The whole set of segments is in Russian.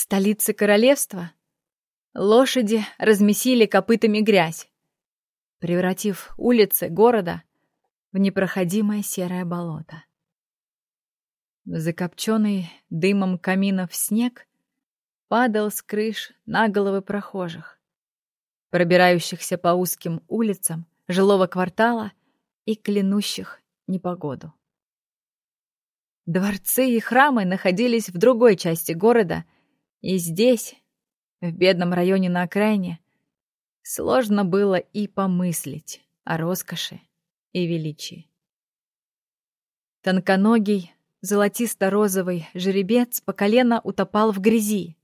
В столице королевства лошади размесили копытами грязь, превратив улицы города в непроходимое серое болото. Закопченный дымом каминов снег падал с крыш на головы прохожих, пробирающихся по узким улицам жилого квартала и клянущих непогоду. Дворцы и храмы находились в другой части города, и здесь, в бедном районе на окраине, сложно было и помыслить о роскоши и величии. Тонконогий, золотисто-розовый жеребец по колено утопал в грязи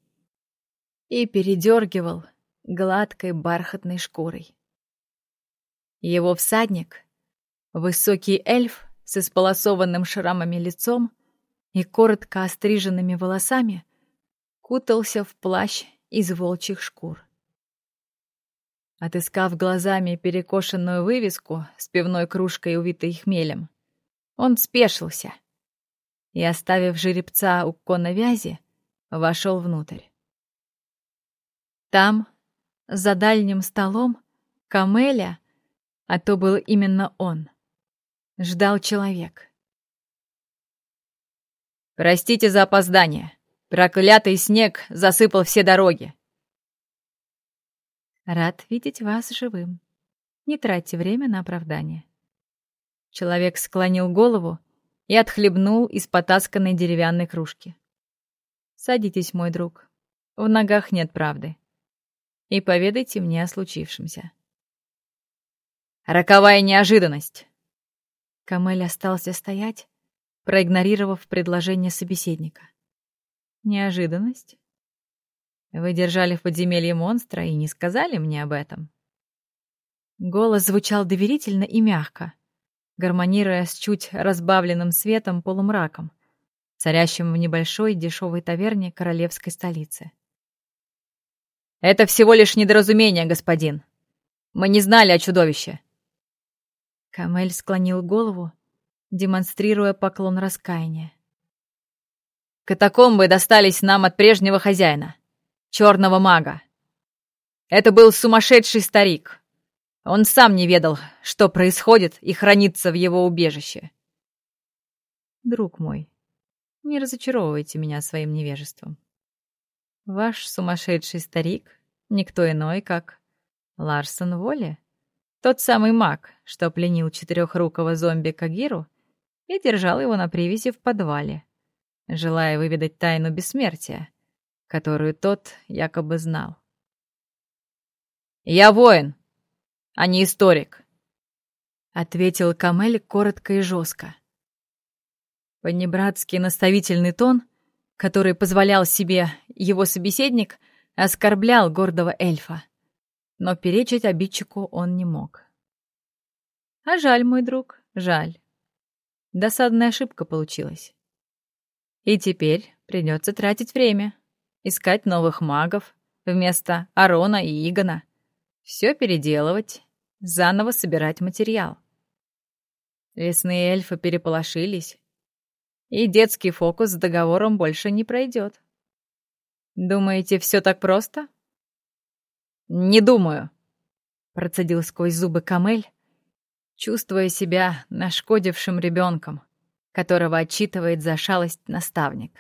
и передергивал гладкой бархатной шкурой. Его всадник, высокий эльф с исполосованным шрамами лицом и коротко остриженными волосами, кутался в плащ из волчьих шкур. Отыскав глазами перекошенную вывеску с пивной кружкой, увитой хмелем, он спешился и, оставив жеребца у коновязи, вошел внутрь. Там, за дальним столом, Камеля, а то был именно он, ждал человек. «Простите за опоздание. Проклятый снег засыпал все дороги». «Рад видеть вас живым. Не тратьте время на оправдание». Человек склонил голову и отхлебнул из потасканной деревянной кружки. «Садитесь, мой друг. В ногах нет правды. И поведайте мне о случившемся». «Роковая неожиданность!» Камель остался стоять, проигнорировав предложение собеседника. «Неожиданность? Вы держали в подземелье монстра и не сказали мне об этом?» Голос звучал доверительно и мягко, гармонируя с чуть разбавленным светом полумраком, царящим в небольшой дешевой таверне королевской столицы. «Это всего лишь недоразумение, господин. Мы не знали о чудовище. Камель склонил голову, демонстрируя поклон раскаяния. Катакомбы достались нам от прежнего хозяина, черного мага. Это был сумасшедший старик. Он сам не ведал, что происходит и хранится в его убежище. Друг мой, не разочаровывайте меня своим невежеством. Ваш сумасшедший старик — никто иной, как Ларсон Волли. Тот самый маг, что пленил четырехрукого зомби Кагиру и держал его на привязи в подвале, желая выведать тайну бессмертия, которую тот якобы знал. «Я воин, а не историк», — ответил Камель коротко и жестко. Понебратский наставительный тон, который позволял себе его собеседник, оскорблял гордого эльфа но перечить обидчику он не мог. А жаль, мой друг, жаль. Досадная ошибка получилась. И теперь придется тратить время, искать новых магов вместо Арона и Игона, все переделывать, заново собирать материал. Лесные эльфы переполошились, и детский фокус с договором больше не пройдет. Думаете, все так просто? «Не думаю», — процедил сквозь зубы Камель, чувствуя себя нашкодившим ребенком, которого отчитывает за шалость наставник.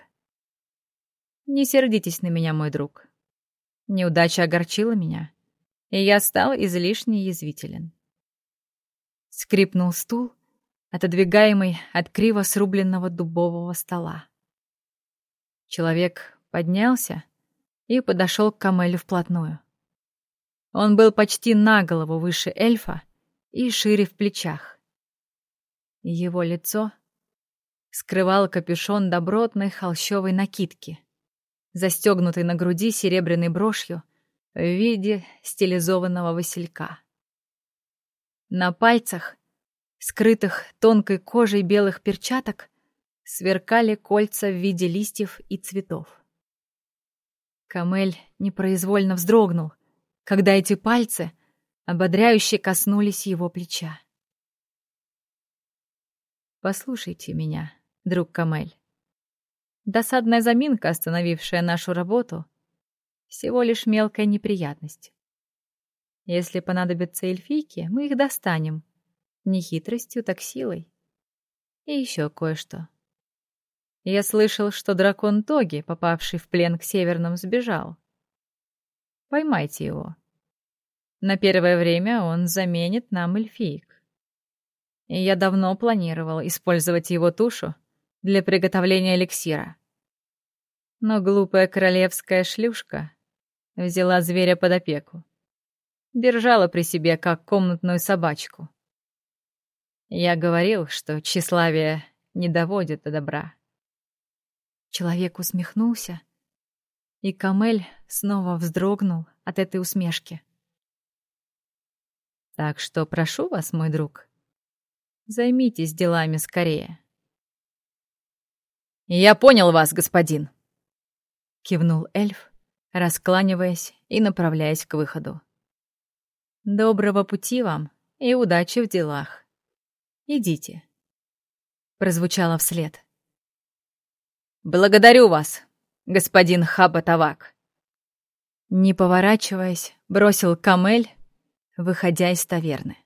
«Не сердитесь на меня, мой друг. Неудача огорчила меня, и я стал излишне язвителен». Скрипнул стул, отодвигаемый от криво срубленного дубового стола. Человек поднялся и подошел к Камелю вплотную. Он был почти на голову выше эльфа и шире в плечах. Его лицо скрывал капюшон добротной холщовой накидки, застегнутой на груди серебряной брошью в виде стилизованного василька. На пальцах, скрытых тонкой кожей белых перчаток, сверкали кольца в виде листьев и цветов. Камель непроизвольно вздрогнул — когда эти пальцы ободряюще коснулись его плеча. «Послушайте меня, друг Камель. Досадная заминка, остановившая нашу работу, всего лишь мелкая неприятность. Если понадобятся эльфийки, мы их достанем. Не хитростью, так силой. И еще кое-что. Я слышал, что дракон Тоги, попавший в плен к северным, сбежал. Поймайте его. На первое время он заменит нам эльфиек. И я давно планировал использовать его тушу для приготовления эликсира. Но глупая королевская шлюшка взяла зверя под опеку. Держала при себе, как комнатную собачку. Я говорил, что тщеславие не доводит до добра. Человек усмехнулся, и Камель снова вздрогнул от этой усмешки. Так что прошу вас, мой друг, займитесь делами скорее. «Я понял вас, господин!» — кивнул эльф, раскланиваясь и направляясь к выходу. «Доброго пути вам и удачи в делах. Идите», — прозвучало вслед. «Благодарю вас, господин Хабатавак!» Не поворачиваясь, бросил Камель, выходя из таверны.